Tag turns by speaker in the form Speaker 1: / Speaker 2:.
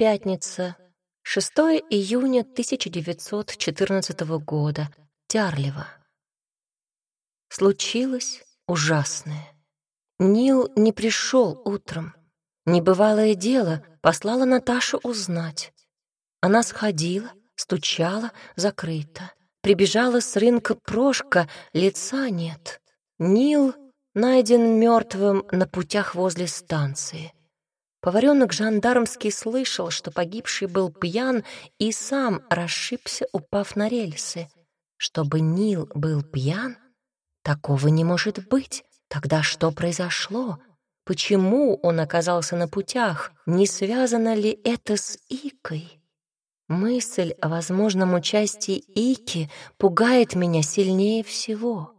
Speaker 1: Пятница. 6 июня 1914 года. Тярлево. Случилось ужасное. Нил не пришел утром. Небывалое дело послала Наташа узнать. Она сходила, стучала, закрыто. Прибежала с рынка Прошка, лица нет. Нил найден мертвым на путях возле станции. Поваренок жандармский слышал, что погибший был пьян и сам расшибся, упав на рельсы. Чтобы Нил был пьян? Такого не может быть. Тогда что произошло? Почему он оказался на путях? Не связано ли это с Икой? Мысль о возможном участии Ики пугает меня сильнее всего.